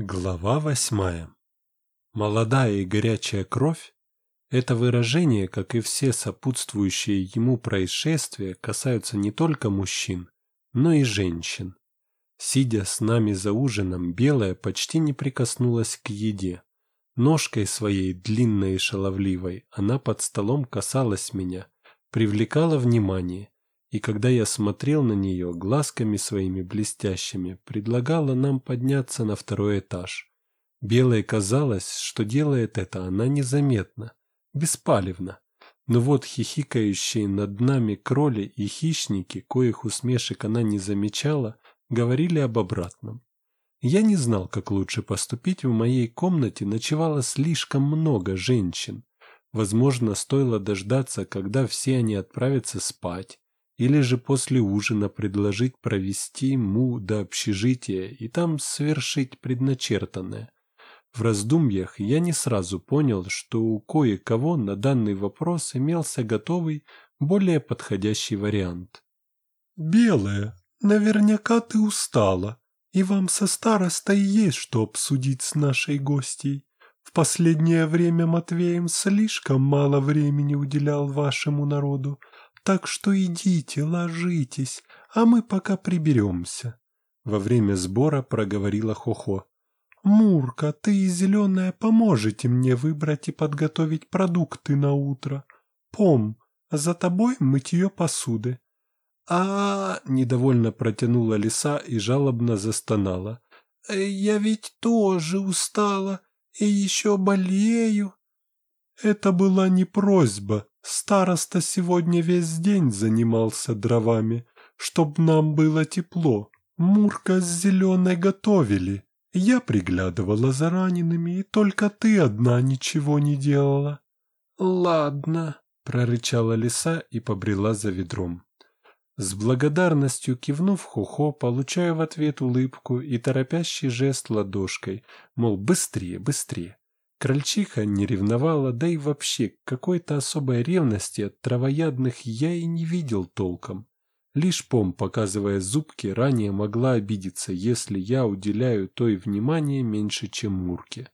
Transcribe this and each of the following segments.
Глава восьмая. Молодая и горячая кровь – это выражение, как и все сопутствующие ему происшествия, касаются не только мужчин, но и женщин. Сидя с нами за ужином, Белая почти не прикоснулась к еде. Ножкой своей, длинной и шаловливой, она под столом касалась меня, привлекала внимание, и когда я смотрел на нее глазками своими блестящими, предлагала нам подняться на второй этаж. Белой казалось, что делает это она незаметно, беспалевно. Но вот хихикающие над нами кроли и хищники, коих усмешек она не замечала, говорили об обратном. Я не знал, как лучше поступить, в моей комнате ночевало слишком много женщин. Возможно, стоило дождаться, когда все они отправятся спать, или же после ужина предложить провести му до общежития и там совершить предначертанное. В раздумьях я не сразу понял, что у кое-кого на данный вопрос имелся готовый, более подходящий вариант. «Белая, наверняка ты устала, и вам со старостой есть что обсудить с нашей гостьей. В последнее время Матвеем слишком мало времени уделял вашему народу, так что идите, ложитесь, а мы пока приберемся. Во время сбора проговорила Хохо. «Мурка, ты и Зеленая поможете мне выбрать и подготовить продукты на утро. Пом, за тобой мытье посуды». А, недовольно протянула лиса и жалобно застонала. «Э, «Я ведь тоже устала и еще болею». Это была не просьба, Староста сегодня весь день занимался дровами, чтоб нам было тепло. Мурка с зеленой готовили. Я приглядывала за ранеными, и только ты одна ничего не делала. Ладно, прорычала лиса и побрела за ведром. С благодарностью кивнув Хохо, получаю в ответ улыбку и торопящий жест ладошкой, мол, быстрее, быстрее. Крольчиха не ревновала, да и вообще какой-то особой ревности от травоядных я и не видел толком. Лишь Пом, показывая зубки, ранее могла обидеться, если я уделяю той внимание меньше, чем Мурке.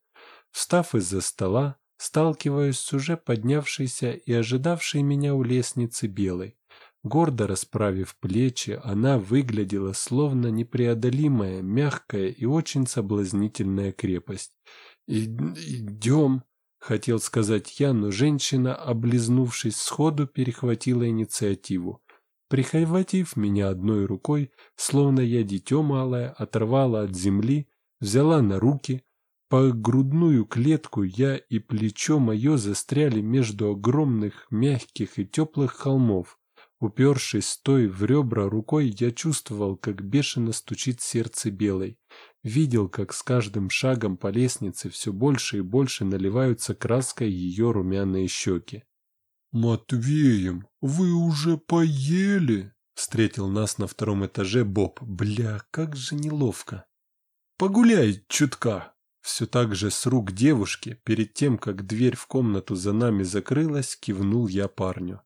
Встав из-за стола, сталкиваюсь с уже поднявшейся и ожидавшей меня у лестницы белой. Гордо расправив плечи, она выглядела словно непреодолимая, мягкая и очень соблазнительная крепость. «Идем», — хотел сказать я, но женщина, облизнувшись сходу, перехватила инициативу. Прихватив меня одной рукой, словно я дитё малое, оторвала от земли, взяла на руки. По грудную клетку я и плечо мое застряли между огромных, мягких и теплых холмов. Упершись той в ребра рукой, я чувствовал, как бешено стучит сердце белой. Видел, как с каждым шагом по лестнице все больше и больше наливаются краской ее румяные щеки. «Матвеем, вы уже поели?» Встретил нас на втором этаже Боб. Бля, как же неловко. «Погуляй чутка!» Все так же с рук девушки, перед тем, как дверь в комнату за нами закрылась, кивнул я парню.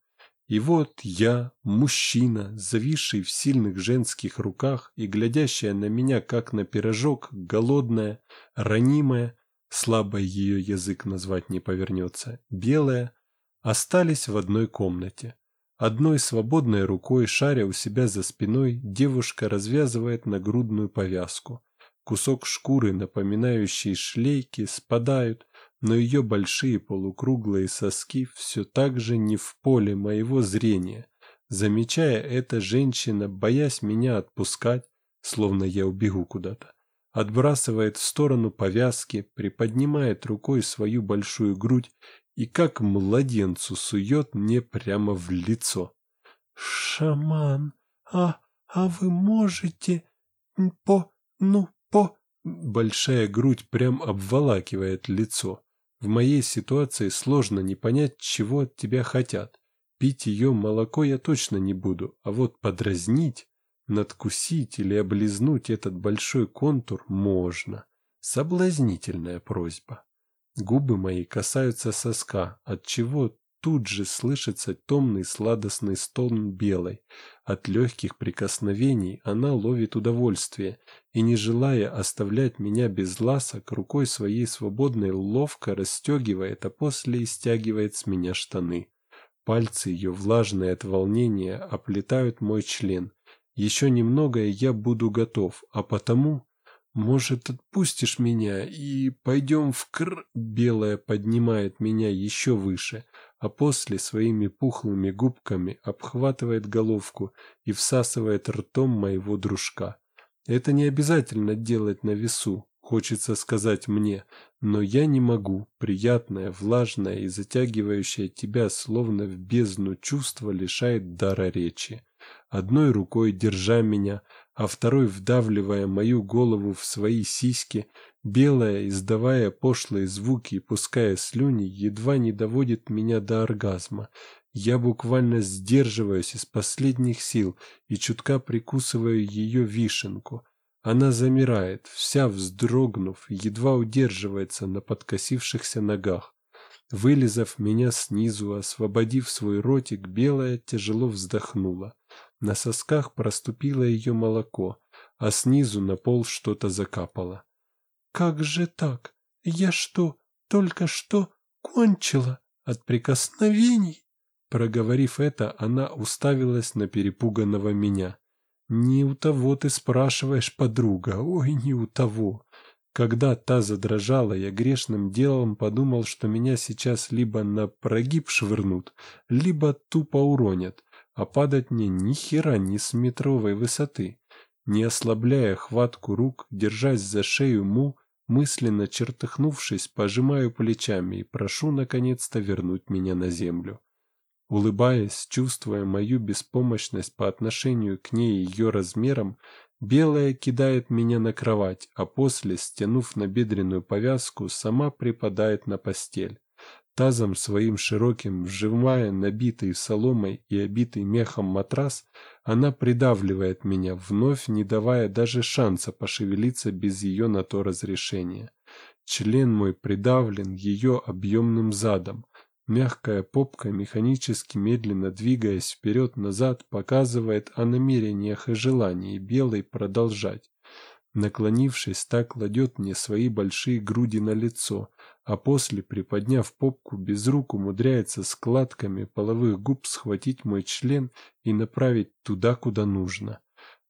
И вот я, мужчина, зависший в сильных женских руках и глядящая на меня, как на пирожок, голодная, ранимая, слабо ее язык назвать не повернется, белая, остались в одной комнате. Одной свободной рукой, шаря у себя за спиной, девушка развязывает нагрудную повязку. Кусок шкуры, напоминающий шлейки, спадают, но ее большие полукруглые соски все так же не в поле моего зрения. Замечая это, женщина, боясь меня отпускать, словно я убегу куда-то, отбрасывает в сторону повязки, приподнимает рукой свою большую грудь и как младенцу сует мне прямо в лицо. «Шаман, а, а вы можете по, ну, по...» Большая грудь прям обволакивает лицо. В моей ситуации сложно не понять, чего от тебя хотят. Пить ее молоко я точно не буду, а вот подразнить, надкусить или облизнуть этот большой контур можно. Соблазнительная просьба. Губы мои касаются соска, от чего тут же слышится томный сладостный стон белой. От легких прикосновений она ловит удовольствие и, не желая оставлять меня без ласок, рукой своей свободной ловко расстегивает, а после и стягивает с меня штаны. Пальцы ее, влажные от волнения, оплетают мой член. Еще немного, и я буду готов, а потому «Может, отпустишь меня и пойдем в кр...» Белая поднимает меня еще выше, а после своими пухлыми губками обхватывает головку и всасывает ртом моего дружка. Это не обязательно делать на весу, хочется сказать мне, но я не могу. Приятное, влажное и затягивающее тебя словно в бездну чувство лишает дара речи. Одной рукой держа меня, а второй вдавливая мою голову в свои сиськи, белая, издавая пошлые звуки и пуская слюни, едва не доводит меня до оргазма. Я буквально сдерживаюсь из последних сил и чутка прикусываю ее вишенку. Она замирает, вся вздрогнув, едва удерживается на подкосившихся ногах. Вылезав меня снизу, освободив свой ротик, белая тяжело вздохнула. На сосках проступило ее молоко, а снизу на пол что-то закапало. «Как же так? Я что, только что кончила от прикосновений?» Проговорив это, она уставилась на перепуганного меня. «Не у того ты спрашиваешь, подруга, ой, не у того». Когда та задрожала, я грешным делом подумал, что меня сейчас либо на прогиб швырнут, либо тупо уронят а падать мне ни хера не с метровой высоты. Не ослабляя хватку рук, держась за шею Му, мысленно чертыхнувшись, пожимаю плечами и прошу наконец-то вернуть меня на землю. Улыбаясь, чувствуя мою беспомощность по отношению к ней и ее размерам, белая кидает меня на кровать, а после, стянув на бедренную повязку, сама припадает на постель тазом своим широким, вжимая набитый соломой и обитый мехом матрас, она придавливает меня, вновь не давая даже шанса пошевелиться без ее на то разрешения. Член мой придавлен ее объемным задом. Мягкая попка, механически медленно двигаясь вперед-назад, показывает о намерениях и желании белой продолжать. Наклонившись, так кладет мне свои большие груди на лицо, а после, приподняв попку, без рук умудряется складками половых губ схватить мой член и направить туда, куда нужно.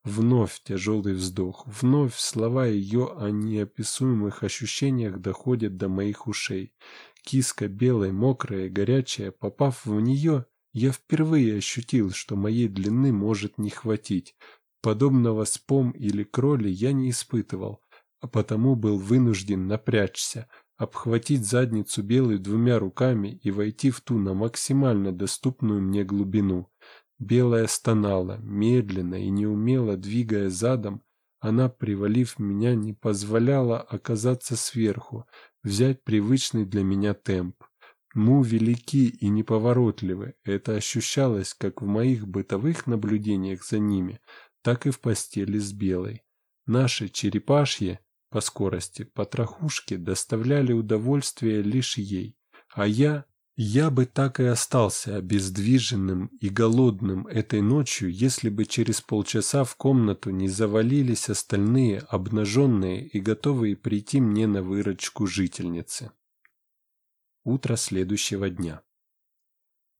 Вновь тяжелый вздох, вновь слова ее о неописуемых ощущениях доходят до моих ушей. Киска белая, мокрая горячая, попав в нее, я впервые ощутил, что моей длины может не хватить. Подобного спом или кроли я не испытывал, а потому был вынужден напрячься, обхватить задницу белой двумя руками и войти в ту на максимально доступную мне глубину. Белая стонала, медленно и неумело двигая задом, она, привалив меня, не позволяла оказаться сверху, взять привычный для меня темп. Му велики и неповоротливы, это ощущалось как в моих бытовых наблюдениях за ними, так и в постели с белой. Наши черепашьи, по скорости, потрохушки доставляли удовольствие лишь ей, а я, я бы так и остался обездвиженным и голодным этой ночью, если бы через полчаса в комнату не завалились остальные, обнаженные и готовые прийти мне на выручку жительницы. Утро следующего дня.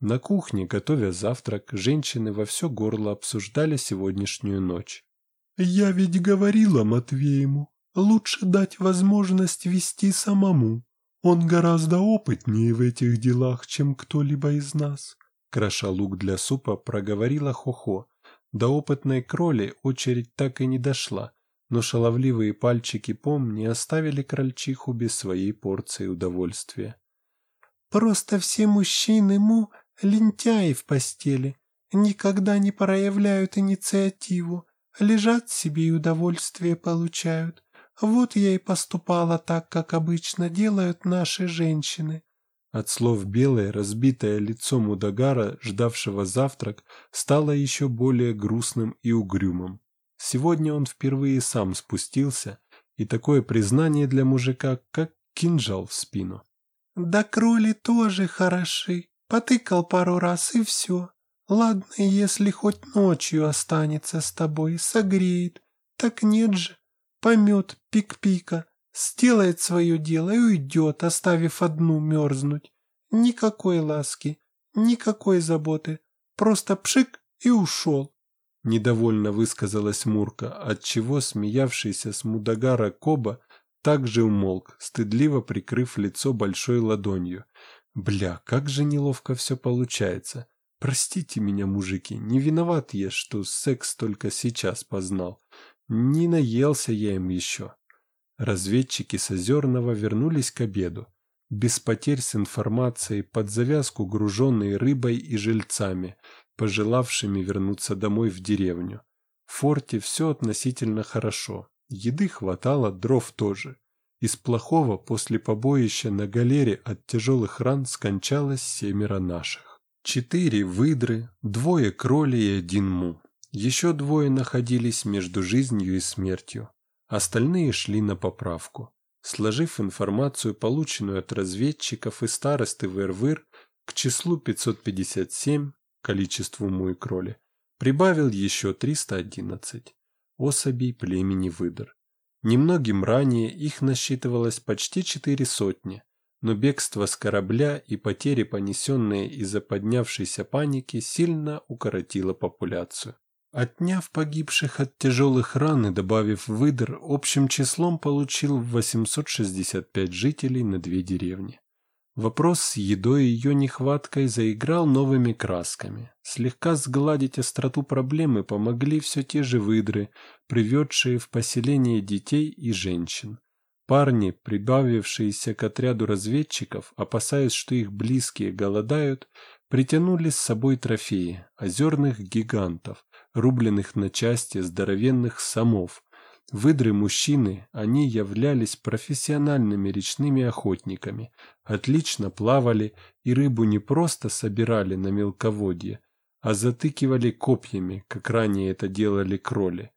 На кухне, готовя завтрак, женщины во все горло обсуждали сегодняшнюю ночь. «Я ведь говорила Матвеему, Лучше дать возможность вести самому. Он гораздо опытнее в этих делах, чем кто-либо из нас. Кроша лук для супа, проговорила Хохо. До опытной кроли очередь так и не дошла, но шаловливые пальчики Пом не оставили крольчиху без своей порции удовольствия. «Просто все мужчины му лентяи в постели, никогда не проявляют инициативу, лежат себе и удовольствие получают. Вот я и поступала так, как обычно делают наши женщины. От слов белое, разбитое лицо Мудагара, ждавшего завтрак, стало еще более грустным и угрюмым. Сегодня он впервые сам спустился, и такое признание для мужика, как кинжал в спину. «Да кроли тоже хороши, Потыкал пару раз и все. Ладно, если хоть ночью останется с тобой, согреет. Так нет же. Помет пик-пика, сделает свое дело и уйдет, оставив одну мерзнуть. Никакой ласки, никакой заботы. Просто пшик и ушел. Недовольно высказалась Мурка, отчего смеявшийся с Мудагара Коба также умолк, стыдливо прикрыв лицо большой ладонью. Бля, как же неловко все получается. Простите меня, мужики, не виноват я, что секс только сейчас познал. Не наелся я им еще. Разведчики с Озерного вернулись к обеду. Без потерь с информацией, под завязку груженные рыбой и жильцами, пожелавшими вернуться домой в деревню. В форте все относительно хорошо. Еды хватало, дров тоже. Из плохого после побоища на галере от тяжелых ран скончалось семеро наших. Четыре выдры, двое кроли и один му. Еще двое находились между жизнью и смертью. Остальные шли на поправку. Сложив информацию, полученную от разведчиков и старосты ВРВР, к числу 557, количеству му и кроли, прибавил еще 311 особей племени выдр. Немногим ранее их насчитывалось почти четыре сотни, но бегство с корабля и потери, понесенные из-за поднявшейся паники, сильно укоротило популяцию. Отняв погибших от тяжелых ран и добавив выдр, общим числом получил 865 жителей на две деревни. Вопрос с едой и ее нехваткой заиграл новыми красками. Слегка сгладить остроту проблемы помогли все те же выдры, приведшие в поселение детей и женщин. Парни, прибавившиеся к отряду разведчиков, опасаясь, что их близкие голодают, притянули с собой трофеи – озерных гигантов, рубленных на части здоровенных самов, Выдры-мужчины, они являлись профессиональными речными охотниками, отлично плавали и рыбу не просто собирали на мелководье, а затыкивали копьями, как ранее это делали кроли,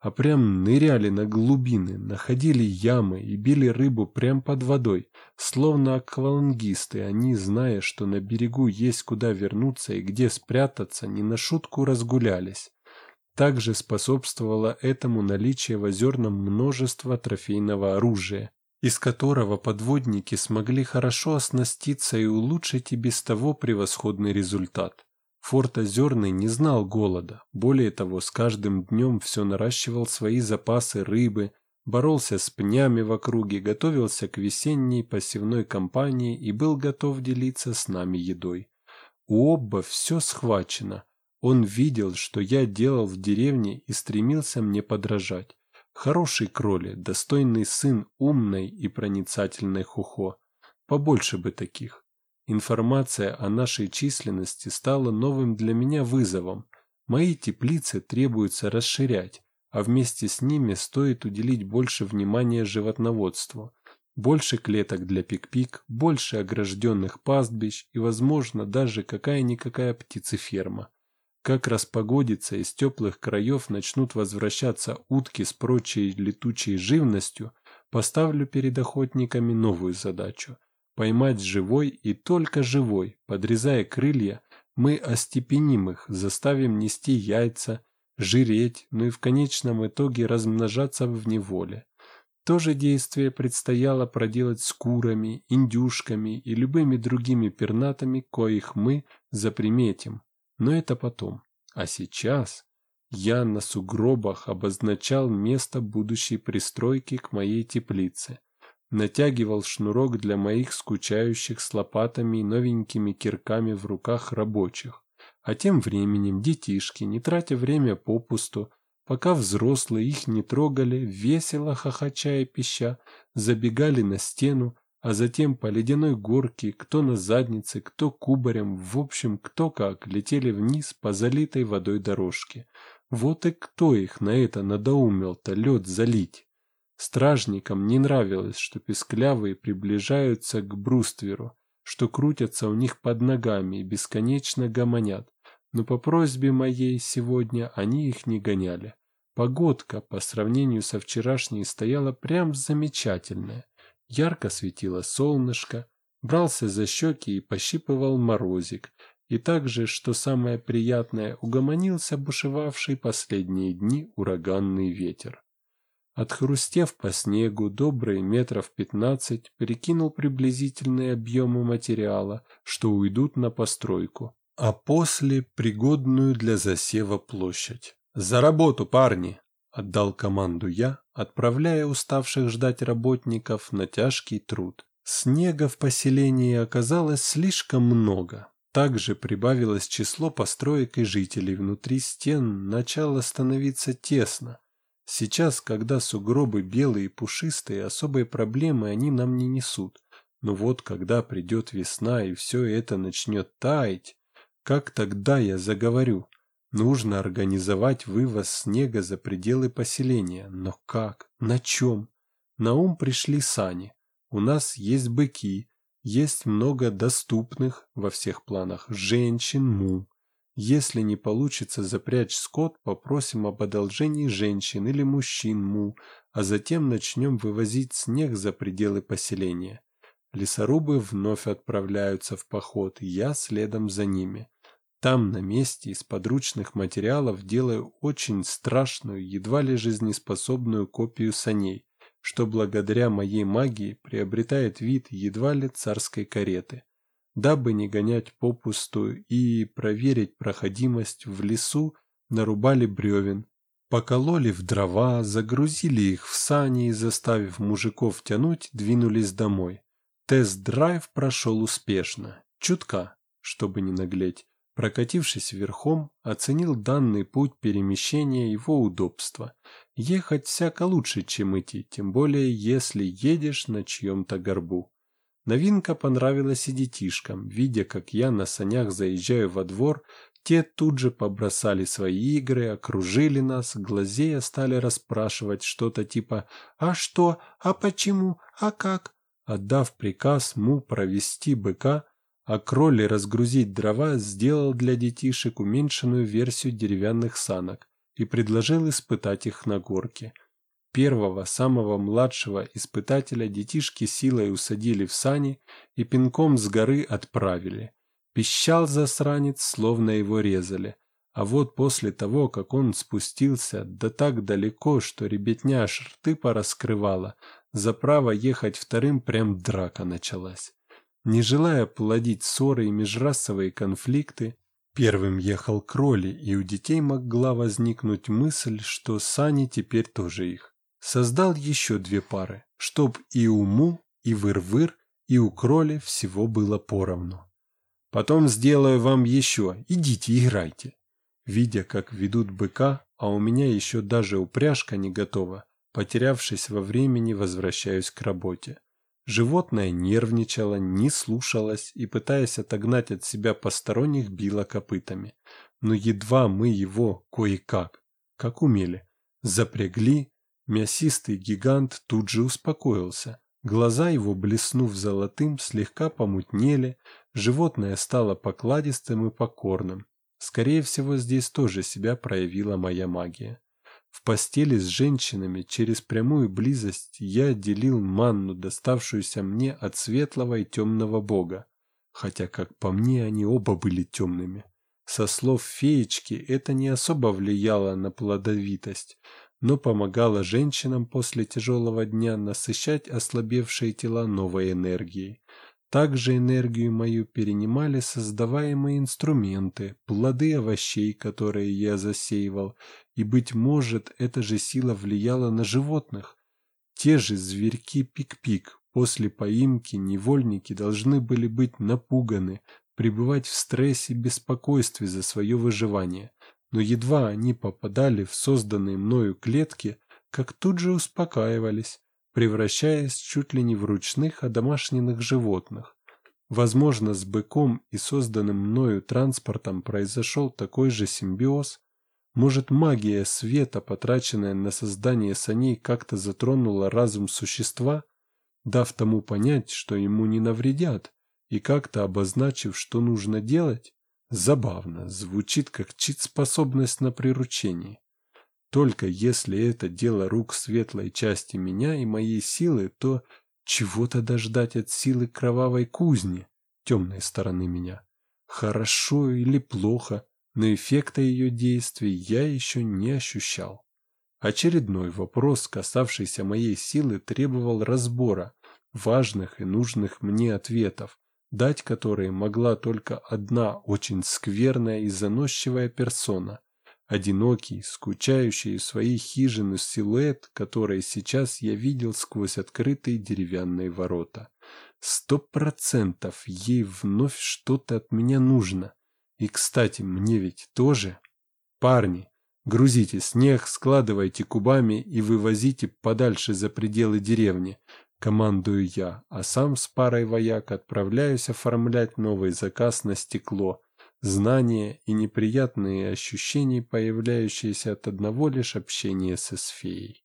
а прям ныряли на глубины, находили ямы и били рыбу прям под водой, словно аквалангисты, они, зная, что на берегу есть куда вернуться и где спрятаться, не на шутку разгулялись. Также способствовало этому наличие в озерном множества трофейного оружия, из которого подводники смогли хорошо оснаститься и улучшить и без того превосходный результат. Форт Озерный не знал голода, более того, с каждым днем все наращивал свои запасы рыбы, боролся с пнями в округе, готовился к весенней посевной кампании и был готов делиться с нами едой. У Обба все схвачено, он видел, что я делал в деревне и стремился мне подражать. Хороший кроли, достойный сын умной и проницательной Хухо. Побольше бы таких. Информация о нашей численности стала новым для меня вызовом. Мои теплицы требуется расширять, а вместе с ними стоит уделить больше внимания животноводству. Больше клеток для пик-пик, больше огражденных пастбищ и, возможно, даже какая-никакая птицеферма. Как распогодится, из теплых краев начнут возвращаться утки с прочей летучей живностью, поставлю перед охотниками новую задачу – поймать живой и только живой, подрезая крылья, мы остепеним их, заставим нести яйца, жиреть, ну и в конечном итоге размножаться в неволе. То же действие предстояло проделать с курами, индюшками и любыми другими пернатами, коих мы заприметим. Но это потом. А сейчас я на сугробах обозначал место будущей пристройки к моей теплице. Натягивал шнурок для моих скучающих с лопатами и новенькими кирками в руках рабочих. А тем временем детишки, не тратя время попусту, пока взрослые их не трогали, весело хохоча и пища, забегали на стену, а затем по ледяной горке, кто на заднице, кто кубарем, в общем, кто как, летели вниз по залитой водой дорожке. Вот и кто их на это надоумел-то лед залить? Стражникам не нравилось, что песклявые приближаются к брустверу, что крутятся у них под ногами и бесконечно гомонят, но по просьбе моей сегодня они их не гоняли. Погодка по сравнению со вчерашней стояла прям замечательная. Ярко светило солнышко, брался за щеки и пощипывал морозик, и также, что самое приятное, угомонился бушевавший последние дни ураганный ветер. Отхрустев по снегу добрые метров пятнадцать, перекинул приблизительные объемы материала, что уйдут на постройку, а после пригодную для засева площадь. «За работу, парни!» – отдал команду я, отправляя уставших ждать работников на тяжкий труд. Снега в поселении оказалось слишком много. Также прибавилось число построек и жителей. Внутри стен начало становиться тесно. Сейчас, когда сугробы белые и пушистые, особой проблемы они нам не несут. Но вот когда придет весна и все это начнет таять, как тогда я заговорю? Нужно организовать вывоз снега за пределы поселения. Но как? На чем? На ум пришли сани. У нас есть быки, есть много доступных во всех планах женщин, му. Если не получится запрячь скот, попросим об одолжении женщин или мужчин му, а затем начнем вывозить снег за пределы поселения. Лесорубы вновь отправляются в поход, я следом за ними. Там, на месте, из подручных материалов делаю очень страшную, едва ли жизнеспособную копию саней, что благодаря моей магии приобретает вид едва ли царской кареты. Дабы не гонять попусту и проверить проходимость в лесу, нарубали бревен, покололи в дрова, загрузили их в сани и, заставив мужиков тянуть, двинулись домой. Тест-драйв прошел успешно, чутка, чтобы не наглеть. Прокатившись верхом, оценил данный путь перемещения его удобства. Ехать всяко лучше, чем идти, тем более если едешь на чьем-то горбу. Новинка понравилась и детишкам. Видя, как я на санях заезжаю во двор, те тут же побросали свои игры, окружили нас, глазея стали расспрашивать что-то типа «А что? А почему? А как?». Отдав приказ Му провести быка, а Кролли разгрузить дрова сделал для детишек уменьшенную версию деревянных санок и предложил испытать их на горке. Первого, самого младшего испытателя детишки силой усадили в сани и пинком с горы отправили. Пищал засранец, словно его резали. А вот после того, как он спустился, да так далеко, что ребятня аж рты пораскрывала, за право ехать вторым прям драка началась. Не желая плодить ссоры и межрасовые конфликты, первым ехал Кроли, и у детей могла возникнуть мысль, что Сани теперь тоже их. Создал еще две пары, чтоб и у Му, и Выр-Выр, и у Кроли всего было поровну. Потом сделаю вам еще, идите играйте. Видя, как ведут быка, а у меня еще даже упряжка не готова, потерявшись во времени, возвращаюсь к работе. Животное нервничало, не слушалось и, пытаясь отогнать от себя посторонних, било копытами. Но едва мы его кое-как, как умели, запрягли, мясистый гигант тут же успокоился. Глаза его, блеснув золотым, слегка помутнели, животное стало покладистым и покорным. Скорее всего, здесь тоже себя проявила моя магия. В постели с женщинами через прямую близость я делил манну, доставшуюся мне от светлого и темного бога, хотя, как по мне, они оба были темными. Со слов феечки это не особо влияло на плодовитость, но помогало женщинам после тяжелого дня насыщать ослабевшие тела новой энергией. Также энергию мою перенимали создаваемые инструменты, плоды овощей, которые я засеивал, и, быть может, эта же сила влияла на животных. Те же зверьки пик-пик после поимки невольники должны были быть напуганы, пребывать в стрессе и беспокойстве за свое выживание. Но едва они попадали в созданные мною клетки, как тут же успокаивались, превращаясь чуть ли не в ручных одомашненных животных. Возможно, с быком и созданным мною транспортом произошел такой же симбиоз. Может, магия света, потраченная на создание саней, как-то затронула разум существа, дав тому понять, что ему не навредят, и как-то обозначив, что нужно делать? Забавно, звучит как чит-способность на приручение. Только если это дело рук светлой части меня и моей силы, то чего тогда ждать от силы кровавой кузни, темной стороны меня? Хорошо или плохо, но эффекта ее действий я еще не ощущал. Очередной вопрос, касавшийся моей силы, требовал разбора, важных и нужных мне ответов, дать которые могла только одна очень скверная и заносчивая персона, одинокий, скучающий в своей хижины силуэт, который сейчас я видел сквозь открытые деревянные ворота. Сто процентов ей вновь что-то от меня нужно. И, кстати, мне ведь тоже. Парни, Грузите снег, складывайте кубами и вывозите подальше за пределы деревни. Командую я, а сам с парой вояк отправляюсь оформлять новый заказ на стекло. Знания и неприятные ощущения, появляющиеся от одного лишь общения со сфеей.